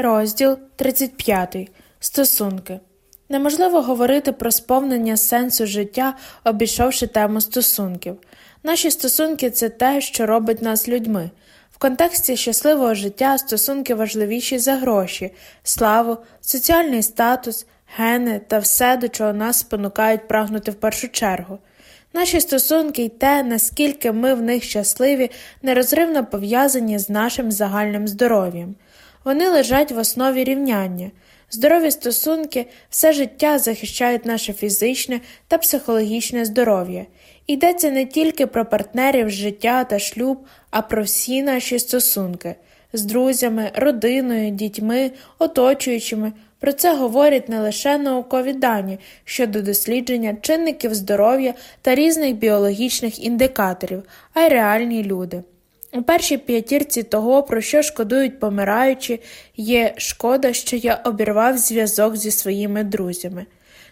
Розділ 35. Стосунки. Неможливо говорити про сповнення сенсу життя, обійшовши тему стосунків. Наші стосунки це те, що робить нас людьми. В контексті щасливого життя стосунки важливіші за гроші, славу, соціальний статус, гени та все, до чого нас спонукають прагнути в першу чергу. Наші стосунки й те, наскільки ми в них щасливі, нерозривно пов'язані з нашим загальним здоров'ям. Вони лежать в основі рівняння. Здорові стосунки все життя захищають наше фізичне та психологічне здоров'я. Йдеться не тільки про партнерів життя та шлюб, а про всі наші стосунки з друзями, родиною, дітьми, оточуючими. Про це говорять не лише наукові дані щодо дослідження чинників здоров'я та різних біологічних індикаторів, а й реальні люди. У першій п'ятірці того, про що шкодують помираючі, є шкода, що я обірвав зв'язок зі своїми друзями.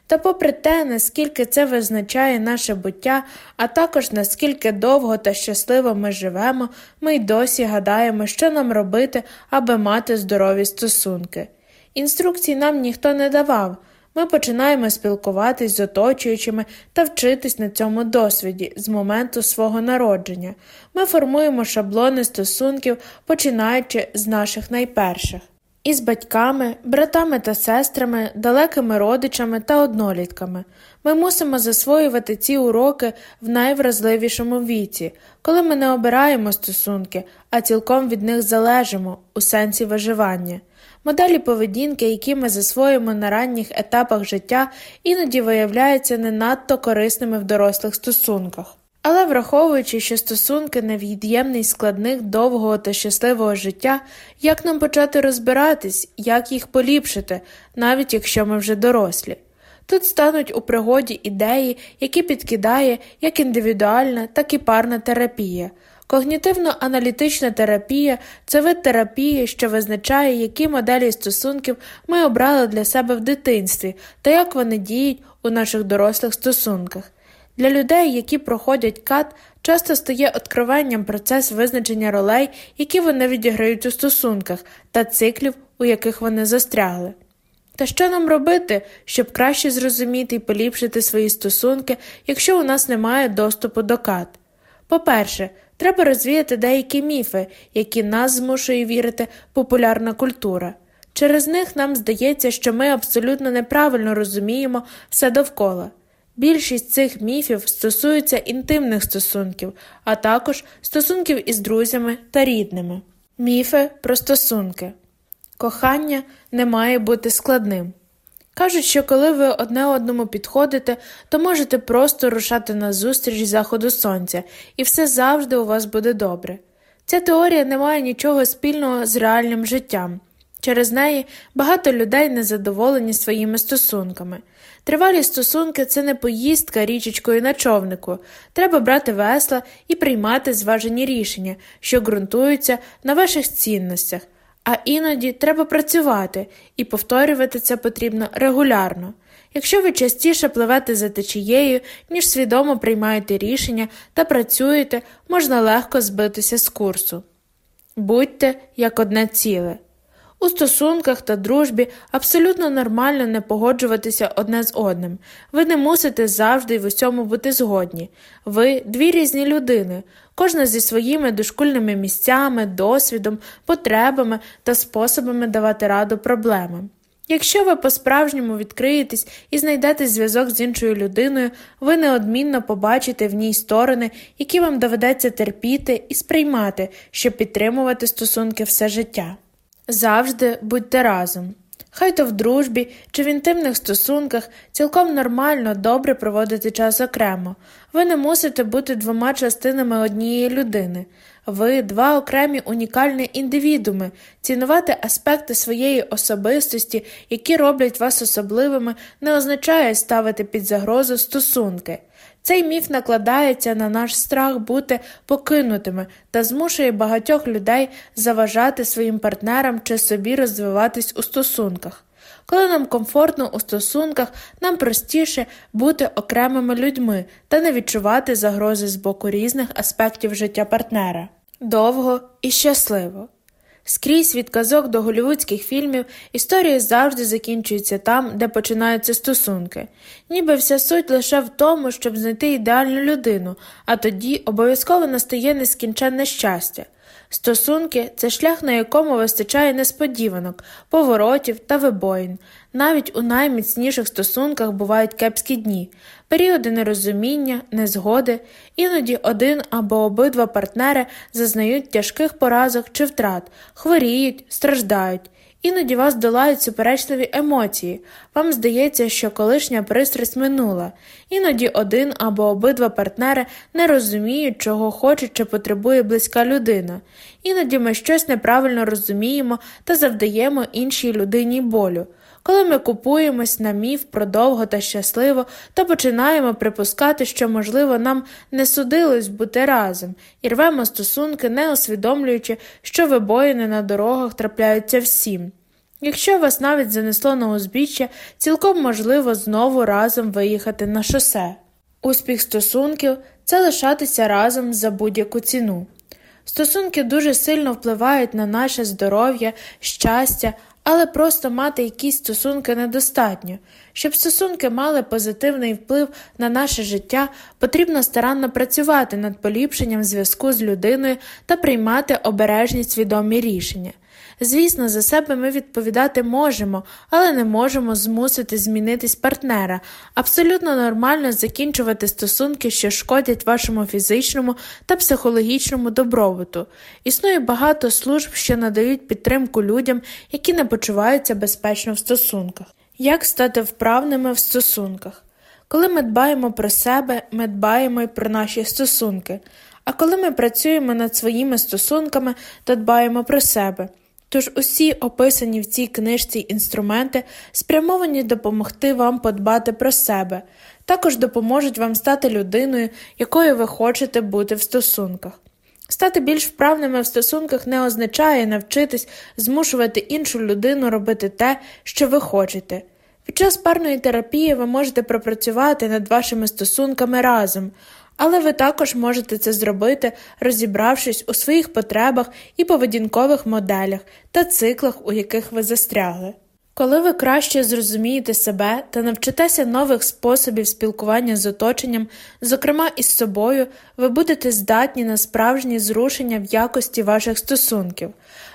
Та, попри те, наскільки це визначає наше буття, а також наскільки довго та щасливо ми живемо, ми й досі гадаємо, що нам робити, аби мати здорові стосунки. Інструкцій нам ніхто не давав. Ми починаємо спілкуватись з оточуючими та вчитись на цьому досвіді з моменту свого народження. Ми формуємо шаблони стосунків, починаючи з наших найперших. Із батьками, братами та сестрами, далекими родичами та однолітками. Ми мусимо засвоювати ці уроки в найвразливішому віці, коли ми не обираємо стосунки, а цілком від них залежимо у сенсі виживання. Моделі поведінки, які ми засвоїмо на ранніх етапах життя, іноді виявляються не надто корисними в дорослих стосунках. Але враховуючи, що стосунки невід'ємний складник довгого та щасливого життя, як нам почати розбиратись, як їх поліпшити, навіть якщо ми вже дорослі. Тут стануть у пригоді ідеї, які підкидає як індивідуальна, так і парна терапія. Когнітивно-аналітична терапія це вид терапії, що визначає, які моделі стосунків ми обрали для себе в дитинстві та як вони діють у наших дорослих стосунках. Для людей, які проходять кат, часто стає откровенням процес визначення ролей, які вони відіграють у стосунках, та циклів, у яких вони застрягли. Та що нам робити, щоб краще зрозуміти і поліпшити свої стосунки, якщо у нас немає доступу до кат? По-перше, треба розвіяти деякі міфи, які нас змушує вірити популярна культура. Через них нам здається, що ми абсолютно неправильно розуміємо все довкола. Більшість цих міфів стосуються інтимних стосунків, а також стосунків із друзями та рідними. Міфи про стосунки. Кохання не має бути складним. Кажуть, що коли ви одне одному підходите, то можете просто рушати на зустріч заходу сонця, і все завжди у вас буде добре. Ця теорія не має нічого спільного з реальним життям. Через неї багато людей незадоволені своїми стосунками. Тривалі стосунки це не поїздка річечкою на човнику. Треба брати весла і приймати зважені рішення, що ґрунтуються на ваших цінностях, а іноді треба працювати і повторювати це потрібно регулярно. Якщо ви частіше пливете за течією, ніж свідомо приймаєте рішення та працюєте, можна легко збитися з курсу. Будьте як одне ціле. У стосунках та дружбі абсолютно нормально не погоджуватися одне з одним. Ви не мусите завжди й в усьому бути згодні. Ви дві різні людини, кожна зі своїми дошкульними місцями, досвідом, потребами та способами давати раду проблемам. Якщо ви по-справжньому відкриєтесь і знайдете зв'язок з іншою людиною, ви неодмінно побачите в ній сторони, які вам доведеться терпіти і сприймати, щоб підтримувати стосунки все життя. Завжди будьте разом. Хай то в дружбі чи в інтимних стосунках цілком нормально добре проводити час окремо. Ви не мусите бути двома частинами однієї людини. Ви два окремі унікальні індивідуми, цінувати аспекти своєї особистості, які роблять вас особливими, не означає ставити під загрозу стосунки. Цей міф накладається на наш страх бути покинутими та змушує багатьох людей заважати своїм партнерам чи собі розвиватись у стосунках. Коли нам комфортно у стосунках, нам простіше бути окремими людьми та не відчувати загрози з боку різних аспектів життя партнера довго і щасливо. Скрізь від казок до голівудських фільмів історії завжди закінчуються там, де починаються стосунки. Ніби вся суть лише в тому, щоб знайти ідеальну людину, а тоді обов'язково настає нескінченне щастя. Стосунки це шлях, на якому вистачає несподіванок, поворотів та вибоїн. Навіть у найміцніших стосунках бувають кепські дні, періоди нерозуміння, незгоди, іноді один або обидва партнери зазнають тяжких поразок чи втрат, хворіють, страждають. Іноді вас долають суперечливі емоції, вам здається, що колишня пристрасть минула, іноді один або обидва партнери не розуміють, чого хоче чи потребує близька людина, іноді ми щось неправильно розуміємо та завдаємо іншій людині болю. Коли ми купуємось на міф про довго та щасливо, то починаємо припускати, що, можливо, нам не судилось бути разом, і рвемо стосунки, не усвідомлюючи, що вибоїни на дорогах трапляються всім. Якщо вас навіть занесло на узбіччя, цілком можливо знову разом виїхати на шосе. Успіх стосунків це лишатися разом за будь-яку ціну. Стосунки дуже сильно впливають на наше здоров'я, щастя, але просто мати якісь стосунки недостатньо. Щоб стосунки мали позитивний вплив на наше життя, потрібно старанно працювати над поліпшенням зв'язку з людиною та приймати обережні свідомі рішення. Звісно, за себе ми відповідати можемо, але не можемо змусити змінитись партнера. Абсолютно нормально закінчувати стосунки, що шкодять вашому фізичному та психологічному добробуту. Існує багато служб, що надають підтримку людям, які не почуваються безпечно в стосунках. Як стати вправними в стосунках? Коли ми дбаємо про себе, ми дбаємо й про наші стосунки. А коли ми працюємо над своїми стосунками, то дбаємо про себе. Тож усі описані в цій книжці інструменти спрямовані допомогти вам подбати про себе, також допоможуть вам стати людиною, якою ви хочете бути в стосунках. Стати більш вправними в стосунках не означає навчитись змушувати іншу людину робити те, що ви хочете. Під час парної терапії ви можете пропрацювати над вашими стосунками разом, але ви також можете це зробити, розібравшись у своїх потребах і поведінкових моделях та циклах, у яких ви застрягли. Коли ви краще зрозумієте себе та навчитеся нових способів спілкування з оточенням, зокрема із собою, ви будете здатні на справжні зрушення в якості ваших стосунків,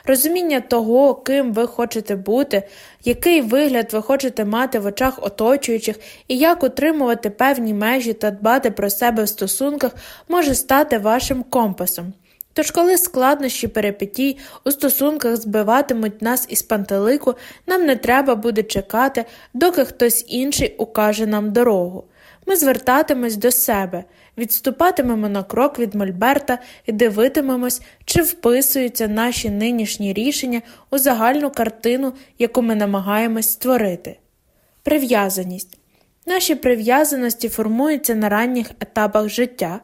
розуміння того, ким ви хочете бути, який вигляд ви хочете мати в очах оточуючих і як утримувати певні межі та дбати про себе в стосунках, може стати вашим компасом. Тож, коли складнощі перепитій у стосунках збиватимуть нас із пантелику, нам не треба буде чекати, доки хтось інший укаже нам дорогу. Ми звертатимемось до себе, відступатимемо на крок від Мольберта і дивитимемось, чи вписуються наші нинішні рішення у загальну картину, яку ми намагаємось створити. Прив'язаність. Наші прив'язаності формуються на ранніх етапах життя.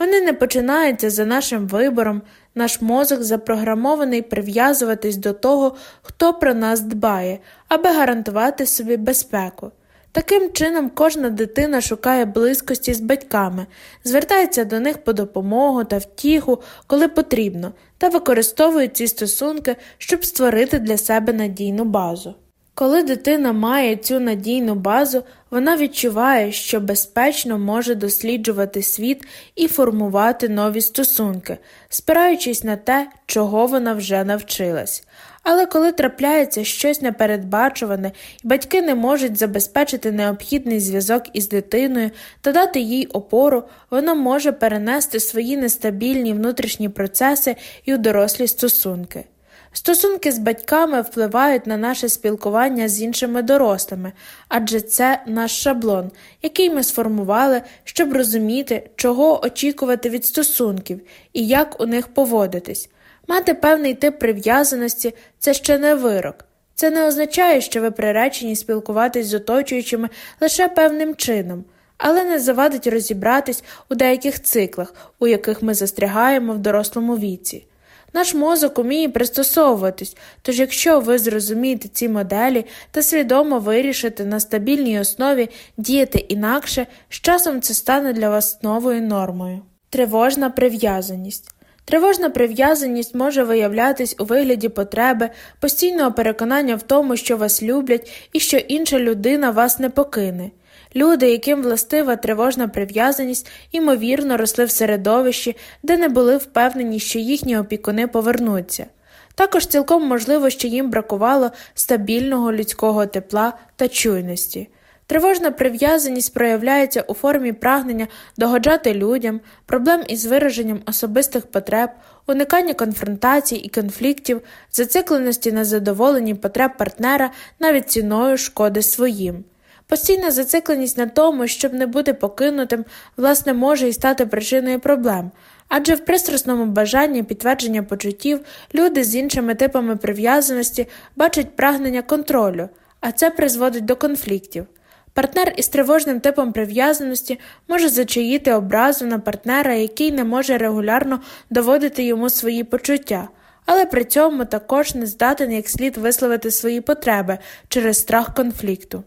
Вони не починаються за нашим вибором, наш мозок запрограмований прив'язуватись до того, хто про нас дбає, аби гарантувати собі безпеку. Таким чином, кожна дитина шукає близькості з батьками, звертається до них по допомогу та втіху, коли потрібно, та використовує ці стосунки, щоб створити для себе надійну базу. Коли дитина має цю надійну базу, вона відчуває, що безпечно може досліджувати світ і формувати нові стосунки, спираючись на те, чого вона вже навчилась. Але коли трапляється щось непередбачуване, і батьки не можуть забезпечити необхідний зв'язок із дитиною та дати їй опору, вона може перенести свої нестабільні внутрішні процеси і у дорослі стосунки. Стосунки з батьками впливають на наше спілкування з іншими дорослими, адже це наш шаблон, який ми сформували, щоб розуміти, чого очікувати від стосунків і як у них поводитись. Мати певний тип прив'язаності це ще не вирок. Це не означає, що ви приречені спілкуватись з оточуючими лише певним чином, але не завадить розібратись у деяких циклах, у яких ми застрягаємо в дорослому віці. Наш мозок уміє пристосовуватись, тож якщо ви зрозумієте ці моделі та свідомо вирішите на стабільній основі діяти інакше, з часом це стане для вас новою нормою. Тривожна прив'язаність. Тривожна прив'язаність може виявлятись у вигляді потреби, постійного переконання в тому, що вас люблять і що інша людина вас не покине. Люди, яким властива тривожна прив'язаність, ймовірно, росли в середовищі, де не були впевнені, що їхні опікуни повернуться. Також цілком можливо, що їм бракувало стабільного людського тепла та чуйності. Тривожна прив'язаність проявляється у формі прагнення догоджати людям, проблем із вираженням особистих потреб, уникання конфронтацій і конфліктів, зацикленості на задоволенні потреб партнера навіть ціною шкоди своїм. Постійна зацикленість на тому, щоб не бути покинутим, власне, може і стати причиною проблем, адже в пристрасному бажанні підтвердження почуттів люди з іншими типами прив'язаності бачать прагнення контролю, а це призводить до конфліктів. Партнер із тривожним типом прив'язаності може зачаїти образу на партнера, який не може регулярно доводити йому свої почуття, але при цьому також не здатен як слід висловити свої потреби через страх конфлікту.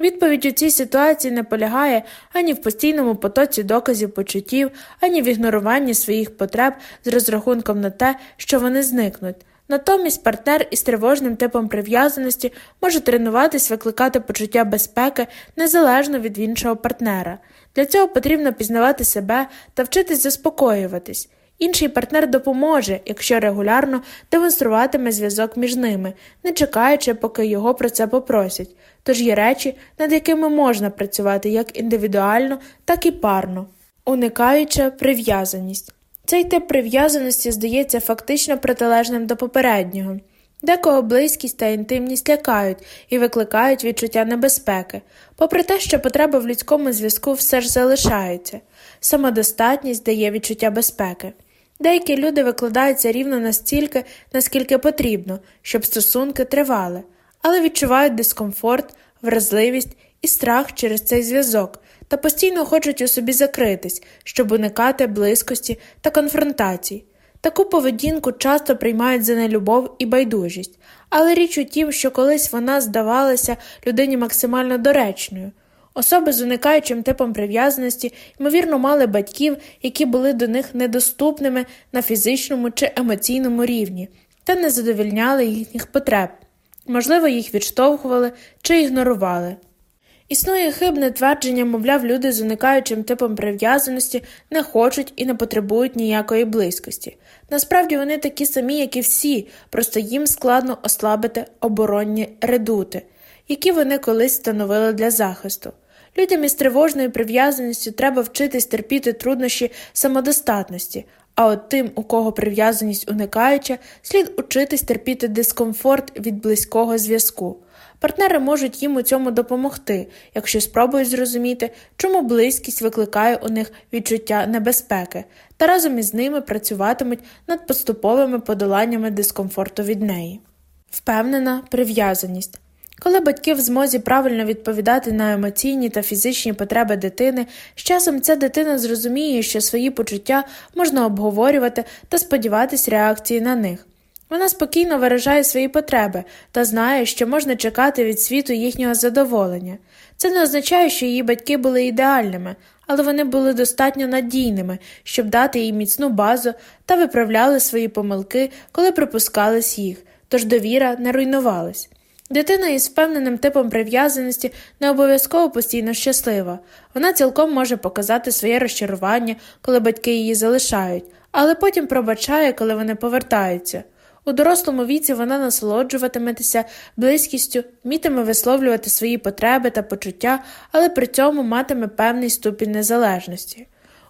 Відповідь у цій ситуації не полягає ані в постійному потоці доказів почуттів, ані в ігноруванні своїх потреб з розрахунком на те, що вони зникнуть. Натомість партнер із тривожним типом прив'язаності може тренуватись викликати почуття безпеки незалежно від іншого партнера. Для цього потрібно пізнавати себе та вчитись заспокоюватись. Інший партнер допоможе, якщо регулярно демонструватиме зв'язок між ними, не чекаючи, поки його про це попросять. Тож є речі, над якими можна працювати як індивідуально, так і парно, уникаючи прив'язаність. Цей тип прив'язаності здається фактично протилежним до попереднього. Декого близькість та інтимність лякають і викликають відчуття небезпеки, попри те, що потреба в людському зв'язку все ж залишається, самодостатність дає відчуття безпеки. Деякі люди викладаються рівно настільки, наскільки потрібно, щоб стосунки тривали, але відчувають дискомфорт, вразливість і страх через цей зв'язок та постійно хочуть у собі закритись, щоб уникати близькості та конфронтацій. Таку поведінку часто приймають за нелюбов і байдужість, але річ у тім, що колись вона здавалася людині максимально доречною. Особи з уникаючим типом прив'язаності, ймовірно, мали батьків, які були до них недоступними на фізичному чи емоційному рівні, та не задовільняли їхніх потреб, можливо, їх відштовхували чи ігнорували. Існує хибне твердження, мовляв, люди з уникаючим типом прив'язаності не хочуть і не потребують ніякої близькості. Насправді вони такі самі, як і всі, просто їм складно ослабити оборонні редути, які вони колись становили для захисту. Людям із тривожною прив'язаністю треба вчитись терпіти труднощі самодостатності, а от тим, у кого прив'язаність уникаюча, слід учитись терпіти дискомфорт від близького зв'язку. Партнери можуть їм у цьому допомогти, якщо спробують зрозуміти, чому близькість викликає у них відчуття небезпеки, та разом із ними працюватимуть над поступовими подоланнями дискомфорту від неї. Впевнена прив'язаність. Коли батьки в змозі правильно відповідати на емоційні та фізичні потреби дитини, з часом ця дитина зрозуміє, що свої почуття можна обговорювати та сподіватись реакції на них. Вона спокійно виражає свої потреби та знає, що можна чекати від світу їхнього задоволення. Це не означає, що її батьки були ідеальними, але вони були достатньо надійними, щоб дати їй міцну базу та виправляли свої помилки, коли припускались їх, тож довіра не руйнувалась. Дитина із впевненим типом прив'язаності не обов'язково постійно щаслива. Вона цілком може показати своє розчарування, коли батьки її залишають, але потім пробачає, коли вони повертаються. У дорослому віці вона насолоджуватиметься близькістю, вмітиме висловлювати свої потреби та почуття, але при цьому матиме певний ступінь незалежності.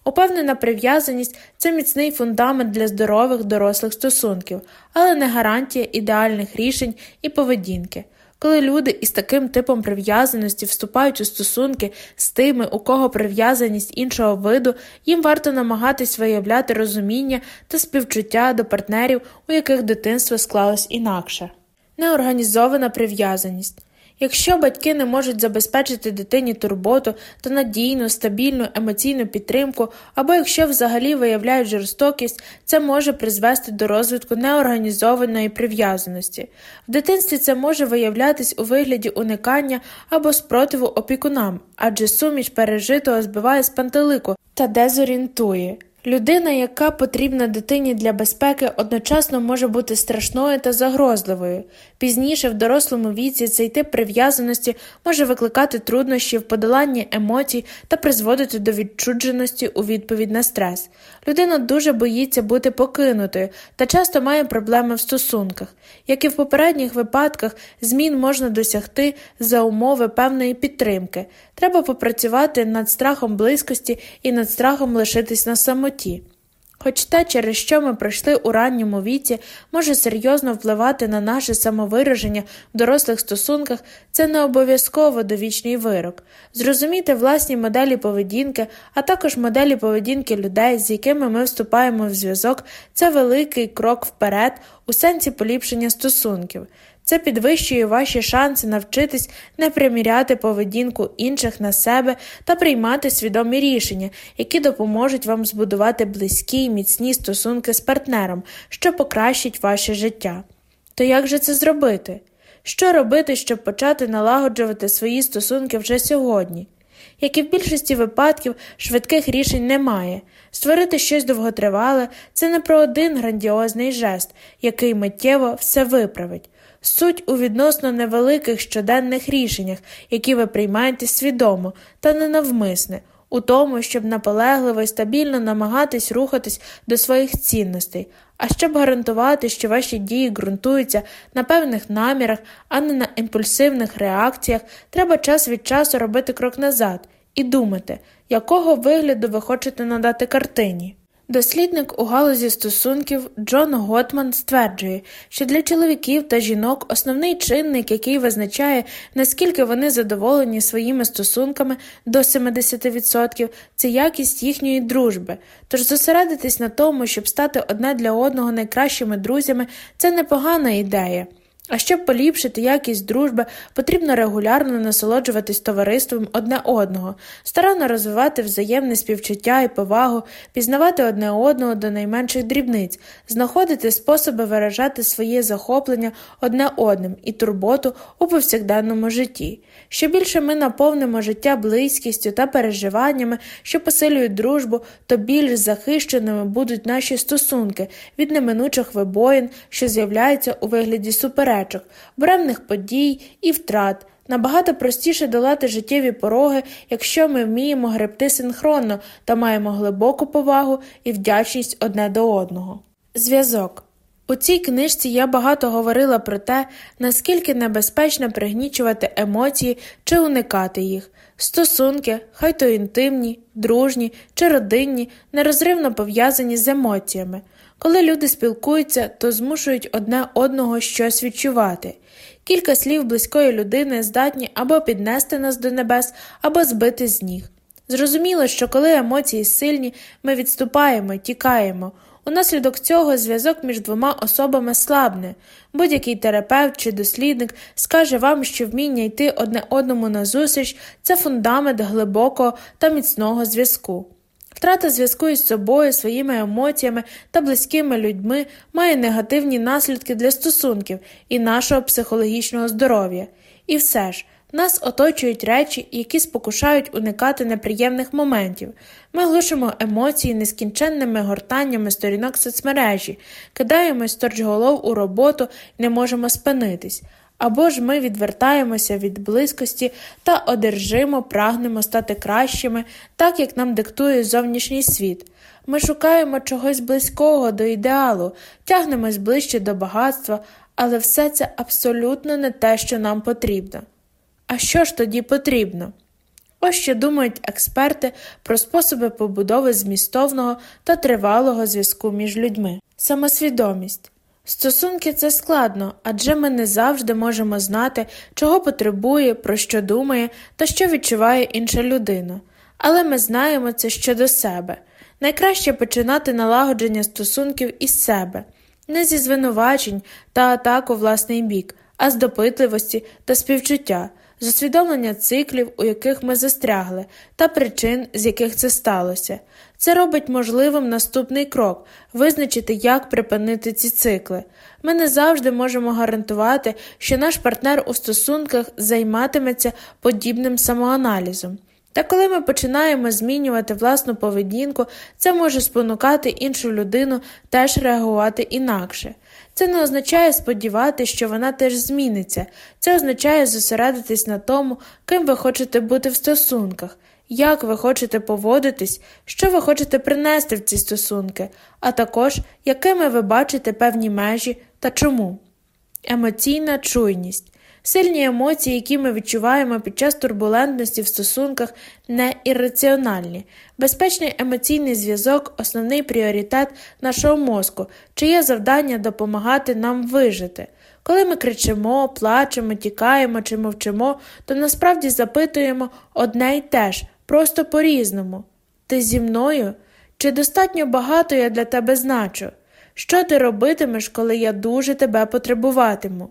Упевнена прив'язаність це міцний фундамент для здорових дорослих стосунків, але не гарантія ідеальних рішень і поведінки. Коли люди із таким типом прив'язаності вступають у стосунки з тими, у кого прив'язаність іншого виду, їм варто намагатись виявляти розуміння та співчуття до партнерів, у яких дитинство склалось інакше. Неорганізована прив'язаність. Якщо батьки не можуть забезпечити дитині турботу та надійну, стабільну емоційну підтримку, або якщо взагалі виявляють жорстокість, це може призвести до розвитку неорганізованої прив'язаності. В дитинстві це може виявлятись у вигляді уникання або спротиву опікунам, адже суміш пережитого збиває з пантелику та дезорієнтує. Людина, яка потрібна дитині для безпеки, одночасно може бути страшною та загрозливою. Пізніше в дорослому віці цей тип прив'язаності може викликати труднощі в подоланні емоцій та призводити до відчудженості у відповідь на стрес. Людина дуже боїться бути покинутою та часто має проблеми в стосунках. Як і в попередніх випадках, змін можна досягти за умови певної підтримки. Треба попрацювати над страхом близькості і над страхом лишитись на самоті. Хоч те, через що ми пройшли у ранньому віці, може серйозно впливати на наше самовираження в дорослих стосунках, це не обов'язково довічний вирок. Зрозуміти власні моделі поведінки, а також моделі поведінки людей, з якими ми вступаємо в зв'язок, це великий крок вперед у сенсі поліпшення стосунків. Це підвищує ваші шанси навчитись не приміряти поведінку інших на себе та приймати свідомі рішення, які допоможуть вам збудувати близькі й міцні стосунки з партнером, що покращить ваше життя. То як же це зробити? Що робити, щоб почати налагоджувати свої стосунки вже сьогодні? Як і в більшості випадків, швидких рішень немає. Створити щось довготривале це не про один грандіозний жест, який миттєво все виправить. Суть у відносно невеликих щоденних рішеннях, які ви приймаєте свідомо та ненавмисне, у тому, щоб наполегливо і стабільно намагатись рухатись до своїх цінностей, а щоб гарантувати, що ваші дії ґрунтуються на певних намірах, а не на імпульсивних реакціях, треба час від часу робити крок назад і думати, якого вигляду ви хочете надати картині. Дослідник у галузі стосунків Джон Готман стверджує, що для чоловіків та жінок основний чинник, який визначає, наскільки вони задоволені своїми стосунками до 70%, це якість їхньої дружби. Тож зосередитись на тому, щоб стати одне для одного найкращими друзями, це непогана ідея. А щоб поліпшити якість дружби, потрібно регулярно насолоджуватись товариством одне одного, старанно розвивати взаємне співчуття і повагу, пізнавати одне одного до найменших дрібниць, знаходити способи виражати своє захоплення одне одним і турботу у повсякденному житті. Що більше ми наповнимо життя близькістю та переживаннями, що посилюють дружбу, то більш захищеними будуть наші стосунки від неминучих вибоїн, що з'являються у вигляді суперечок, буремних подій і втрат. Набагато простіше долати життєві пороги, якщо ми вміємо гребти синхронно та маємо глибоку повагу і вдячність одне до одного. Зв'язок у цій книжці я багато говорила про те, наскільки небезпечно пригнічувати емоції чи уникати їх. Стосунки, хай то інтимні, дружні чи родинні, нерозривно пов'язані з емоціями. Коли люди спілкуються, то змушують одне одного щось відчувати. Кілька слів близької людини здатні або піднести нас до небес, або збити з ніг. Зрозуміло, що коли емоції сильні, ми відступаємо, тікаємо. Унаслідок цього зв'язок між двома особами слабне. Будь-який терапевт чи дослідник скаже вам, що вміння йти одне одному назустріч це фундамент глибокого та міцного зв'язку. Втрата зв'язку із собою, своїми емоціями та близькими людьми має негативні наслідки для стосунків і нашого психологічного здоров'я. І все ж. Нас оточують речі, які спокушають уникати неприємних моментів. Ми глушимо емоції нескінченними гортаннями сторінок соцмережі, кидаємось торчголов у роботу не можемо спинитись. Або ж ми відвертаємося від близькості та одержимо, прагнемо стати кращими, так як нам диктує зовнішній світ. Ми шукаємо чогось близького до ідеалу, тягнемось ближче до багатства, але все це абсолютно не те, що нам потрібно. А що ж тоді потрібно? Ось що думають експерти про способи побудови змістовного та тривалого зв'язку між людьми. Самосвідомість. Стосунки це складно, адже ми не завжди можемо знати, чого потребує, про що думає та що відчуває інша людина. Але ми знаємо це щодо себе. Найкраще починати налагодження стосунків із себе, не зі звинувачень та атак у власний бік, а з допитливості та співчуття з усвідомлення циклів, у яких ми застрягли, та причин, з яких це сталося. Це робить можливим наступний крок визначити, як припинити ці цикли. Ми не завжди можемо гарантувати, що наш партнер у стосунках займатиметься подібним самоаналізом. Та коли ми починаємо змінювати власну поведінку, це може спонукати іншу людину теж реагувати інакше. Це не означає сподіватися, що вона теж зміниться, це означає зосередитись на тому, ким ви хочете бути в стосунках, як ви хочете поводитись, що ви хочете принести в ці стосунки, а також якими ви бачите певні межі та чому. Емоційна чуйність. Сильні емоції, які ми відчуваємо під час турбулентності в стосунках, не ірраціональні. Безпечний емоційний зв'язок основний пріоритет нашого мозку, чиє завдання допомагати нам вижити. Коли ми кричимо, плачемо, тікаємо чи мовчимо, то насправді запитуємо одне й те ж, просто по різному ти зі мною? Чи достатньо багато я для тебе значу? Що ти робитимеш, коли я дуже тебе потребуватиму?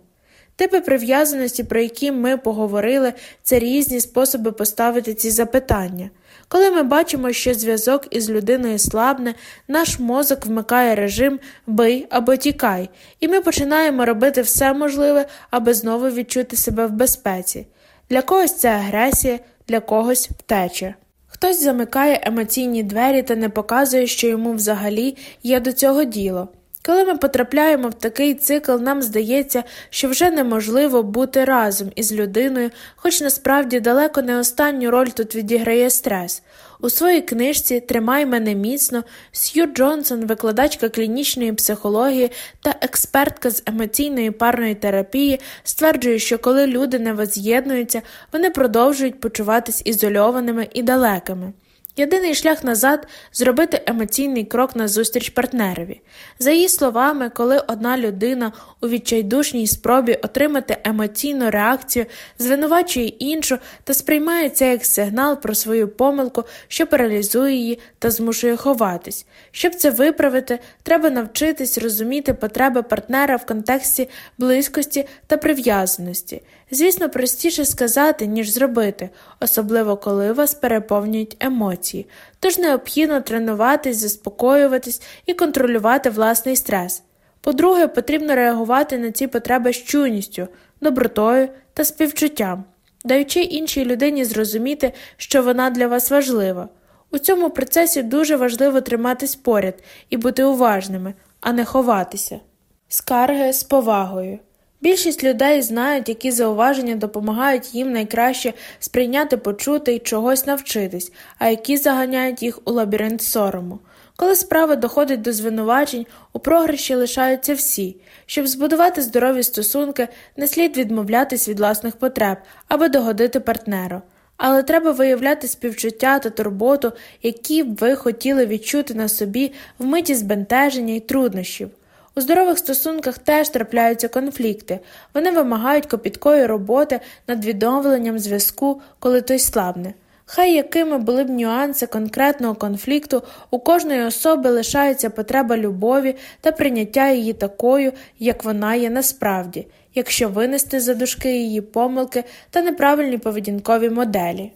Типи прив'язаності, про які ми поговорили, це різні способи поставити ці запитання. Коли ми бачимо, що зв'язок із людиною слабне, наш мозок вмикає режим бий або тікай, і ми починаємо робити все можливе, аби знову відчути себе в безпеці. Для когось це агресія, для когось втеча. Хтось замикає емоційні двері та не показує, що йому взагалі є до цього діло. Коли ми потрапляємо в такий цикл, нам здається, що вже неможливо бути разом із людиною, хоч насправді далеко не останню роль тут відіграє стрес. У своїй книжці Тримай мене міцно Сью Джонсон, викладачка клінічної психології та експертка з емоційної парної терапії, стверджує, що коли люди не воз'єднуються, вони продовжують почуватись ізольованими і далекими. Єдиний шлях назад зробити емоційний крок назустріч партнерові. За її словами, коли одна людина у відчайдушній спробі отримати емоційну реакцію звинувачує іншу та сприймає це як сигнал про свою помилку, що паралізує її та змушує ховатись. Щоб це виправити, треба навчитись розуміти потреби партнера в контексті близькості та прив'язаності. Звісно, простіше сказати, ніж зробити, особливо коли вас переповнюють емоції, тож необхідно тренуватись, заспокоюватись і контролювати власний стрес. По-друге, потрібно реагувати на ці потреби з чуйністю, добротою та співчуттям, даючи іншій людині зрозуміти, що вона для вас важлива. У цьому процесі дуже важливо триматись поряд і бути уважними, а не ховатися. Скарги з повагою. Більшість людей знають, які зауваження допомагають їм найкраще сприйняти, почути і чогось навчитись, а які заганяють їх у лабіринт сорому. Коли справа доходить до звинувачень, у програші лишаються всі. Щоб збудувати здорові стосунки, не слід відмовлятись від власних потреб, аби догодити партнеру. Але треба виявляти співчуття та турботу, які б ви хотіли відчути на собі в миті збентеження і труднощів. У здорових стосунках теж трапляються конфлікти, вони вимагають копіткої роботи над відновленням зв'язку, коли той слабне. Хай якими були б нюанси конкретного конфлікту, у кожної особи лишається потреба любові та прийняття її такою, як вона є насправді, якщо винести за дужки її помилки та неправильні поведінкові моделі.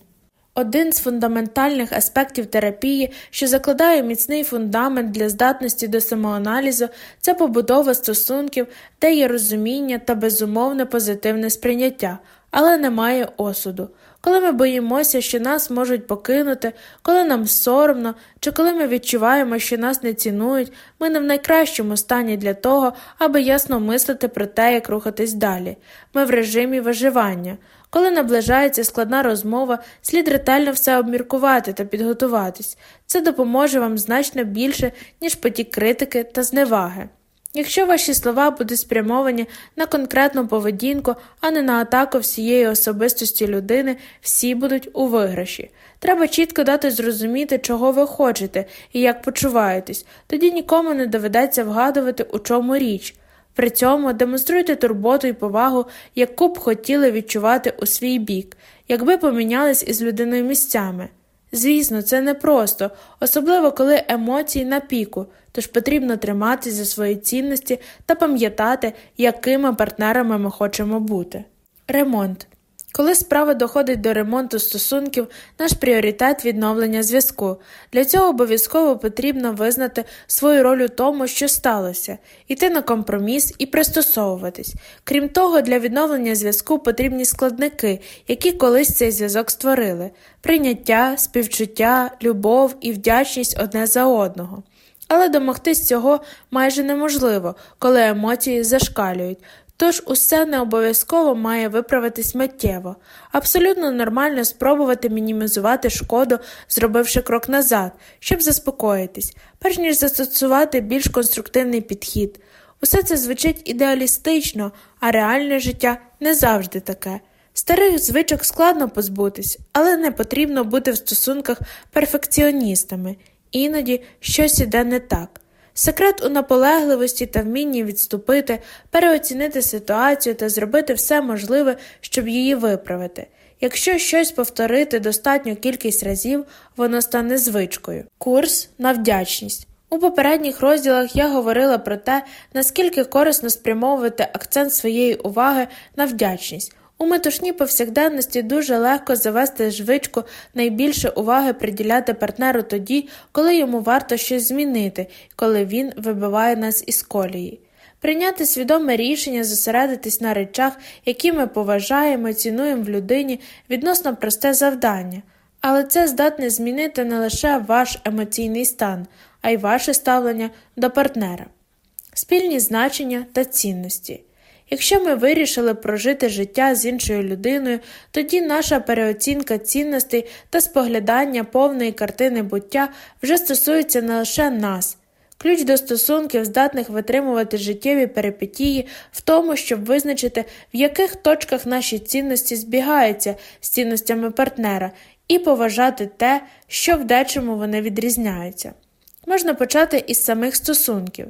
Один з фундаментальних аспектів терапії, що закладає міцний фундамент для здатності до самоаналізу, це побудова стосунків, де є розуміння та безумовне позитивне сприйняття, але немає осуду. Коли ми боїмося, що нас можуть покинути, коли нам соромно, чи коли ми відчуваємо, що нас не цінують, ми не в найкращому стані для того, аби ясно мислити про те, як рухатись далі. Ми в режимі виживання. Коли наближається складна розмова, слід ретельно все обміркувати та підготуватись. Це допоможе вам значно більше, ніж потік критики та зневаги. Якщо ваші слова будуть спрямовані на конкретну поведінку, а не на атаку всієї особистості людини, всі будуть у виграші. Треба чітко дати зрозуміти, чого ви хочете і як почуваєтесь, тоді нікому не доведеться вгадувати, у чому річ. При цьому демонструйте турботу і повагу, яку б хотіли відчувати у свій бік, якби помінялись із людиною місцями. Звісно, це непросто, особливо коли емоції на піку, тож потрібно триматися за свої цінності та пам'ятати, якими партнерами ми хочемо бути. Ремонт. Коли справа доходить до ремонту стосунків, наш пріоритет відновлення зв'язку. Для цього обов'язково потрібно визнати свою роль у тому, що сталося, йти на компроміс і пристосовуватись. Крім того, для відновлення зв'язку потрібні складники, які колись цей зв'язок створили прийняття, співчуття, любов і вдячність одне за одного. Але домогтись цього майже неможливо, коли емоції зашкалюють, Тож усе не обов'язково має виправитись миттєво. Абсолютно нормально спробувати мінімізувати шкоду, зробивши крок назад, щоб заспокоїтись, перш ніж застосувати більш конструктивний підхід. Усе це звучить ідеалістично, а реальне життя не завжди таке. Старих звичок складно позбутись, але не потрібно бути в стосунках перфекціоністами, іноді щось іде не так. Секрет у наполегливості та вмінні відступити, переоцінити ситуацію та зробити все можливе, щоб її виправити. Якщо щось повторити достатню кількість разів, воно стане звичкою. Курс на вдячність. У попередніх розділах я говорила про те, наскільки корисно спрямовувати акцент своєї уваги на вдячність. У метушні повсякденності дуже легко завести звичку найбільше уваги приділяти партнеру тоді, коли йому варто щось змінити, коли він вибиває нас із колії. Прийняти свідоме рішення зосередитись на речах, які ми поважаємо і цінуємо в людині, відносно просте завдання, але це здатне змінити не лише ваш емоційний стан, а й ваше ставлення до партнера, спільні значення та цінності. Якщо ми вирішили прожити життя з іншою людиною, тоді наша переоцінка цінностей та споглядання повної картини буття вже стосується не лише нас. Ключ до стосунків, здатних витримувати життєві перипетії, в тому, щоб визначити, в яких точках наші цінності збігаються з цінностями партнера, і поважати те, що в дечому вони відрізняються. Можна почати із самих стосунків,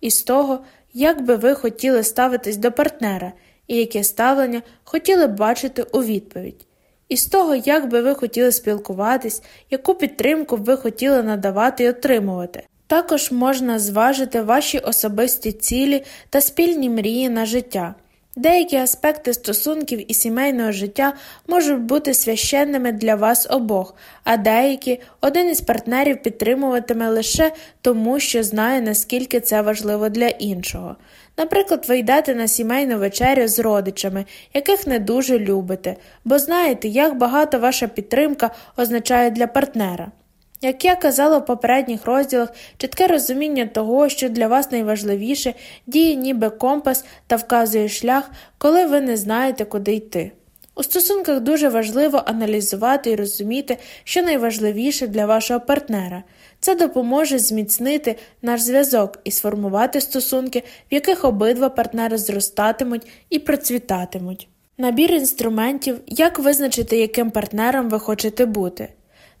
із того, як би ви хотіли ставитись до партнера і яке ставлення хотіли б бачити у відповідь, і з того, як би ви хотіли спілкуватись, яку підтримку ви хотіли надавати і отримувати. Також можна зважити ваші особисті цілі та спільні мрії на життя. Деякі аспекти стосунків і сімейного життя можуть бути священними для вас обох, а деякі один із партнерів підтримуватиме лише тому, що знає, наскільки це важливо для іншого. Наприклад, ви йдете на сімейну вечерю з родичами, яких не дуже любите, бо знаєте, як багато ваша підтримка означає для партнера. Як я казала в попередніх розділах, чітке розуміння того, що для вас найважливіше, діє ніби компас та вказує шлях, коли ви не знаєте, куди йти. У стосунках дуже важливо аналізувати і розуміти, що найважливіше для вашого партнера. Це допоможе зміцнити наш зв'язок і сформувати стосунки, в яких обидва партнери зростатимуть і процвітатимуть. Набір інструментів, як визначити, яким партнером ви хочете бути.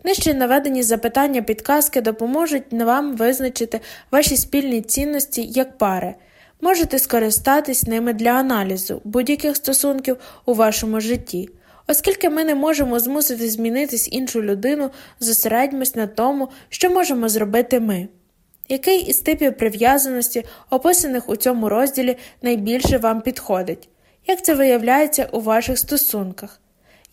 Нижче наведені запитання підказки допоможуть вам визначити ваші спільні цінності як пари. Можете скористатись ними для аналізу будь-яких стосунків у вашому житті. Оскільки ми не можемо змусити змінитись іншу людину, зосередьмось на тому, що можемо зробити ми. Який із типів прив'язаності, описаних у цьому розділі, найбільше вам підходить? Як це виявляється у ваших стосунках?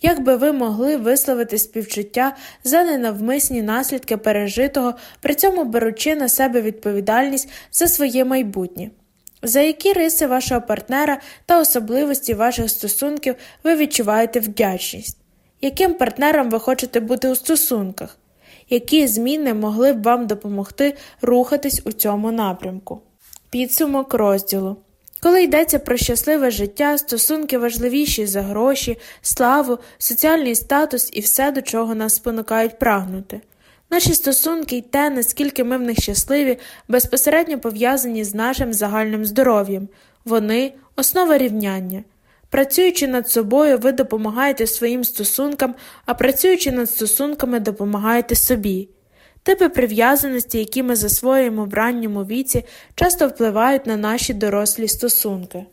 Як би ви могли висловити співчуття за ненавмисні наслідки пережитого, при цьому беручи на себе відповідальність за своє майбутнє? За які риси вашого партнера та особливості ваших стосунків ви відчуваєте вдячність? Яким партнером ви хочете бути у стосунках? Які зміни могли б вам допомогти рухатись у цьому напрямку? Підсумок розділу коли йдеться про щасливе життя, стосунки важливіші за гроші, славу, соціальний статус і все, до чого нас спонукають прагнути. Наші стосунки й те, наскільки ми в них щасливі, безпосередньо пов'язані з нашим загальним здоров'ям, вони основа рівняння. Працюючи над собою, ви допомагаєте своїм стосункам, а працюючи над стосунками, допомагаєте собі. Типи прив'язаності, які ми засвоюємо в ранньому віці, часто впливають на наші дорослі стосунки.